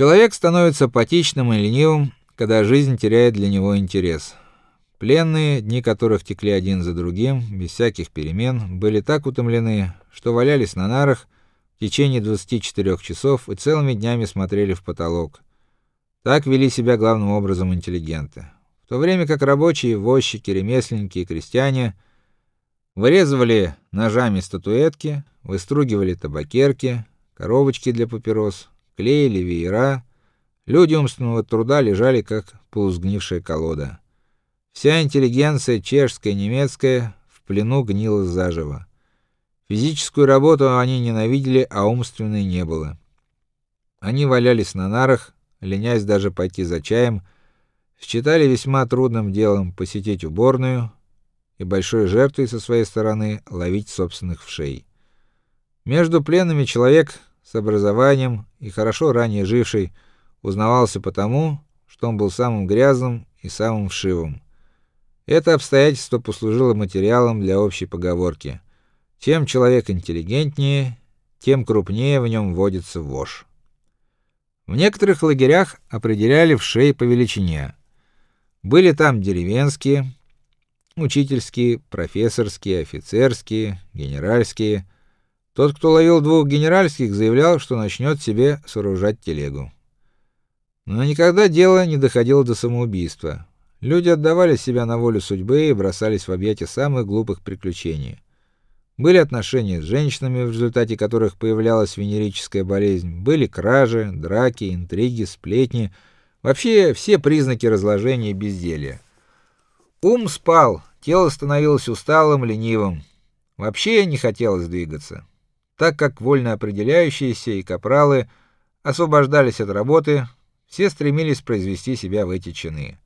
Человек становится апатичным и ленивым, когда жизнь теряет для него интерес. Пленные, дни которых текли один за другим, без всяких перемен, были так утомлены, что валялись на нарах в течение 24 часов и целыми днями смотрели в потолок. Так вели себя главным образом интеллигенты. В то время как рабочие, возчики, ремесленники и крестьяне вырезывали ножами статуэтки, выстругивали табакерки, коробочки для папирос, клеили веера, люди умственного труда лежали как полусгнившая колода. Вся интеллигенция чешская, немецкая в плену гнила заживо. Физическую работу они ненавидели, а умственной не было. Они валялись на нарах, ленясь даже пойти за чаем, считали весьма трудным делом посетить уборную и большой жертвой со своей стороны ловить собственных вшей. Между пленными человек с образованием и хорошо ранее живший узнавался потому, что он был самым грязным и самым вшивым. Это обстоятельство послужило материалом для общей поговорки: чем человек интеллигентнее, тем крупнее в нем водится вошь. В некоторых лагерях определяли вшей по величине. Были там деревенские, учительские, профессорские, офицерские, генеральские. Тот, кто ловил двух генеральских, заявлял, что начнет себе сооружать телегу. Но никогда дело не доходило до самоубийства. Люди отдавали себя на волю судьбы и бросались в объятия самых глупых приключений. Были отношения с женщинами, в результате которых появлялась венерическая болезнь, были кражи, драки, интриги, сплетни, вообще все признаки разложения и безделья. Ум спал, тело становилось усталым, ленивым. Вообще не хотелось двигаться. Так как вольно определяющиеся и капралы освобождались от работы, все стремились произвести себя в эти чины.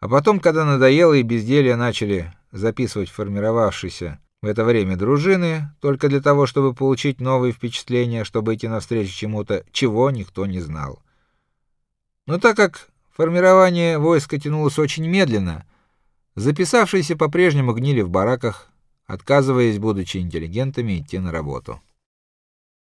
А потом, когда надоело и безделье начали записывать формировавшиеся в это время дружины только для того, чтобы получить новые впечатления, чтобы идти навстречу чему-то, чего никто не знал. Но так как формирование войска тянулось очень медленно, записавшиеся по-прежнему гнили в бараках, отказываясь, будучи интеллигентами, идти на работу.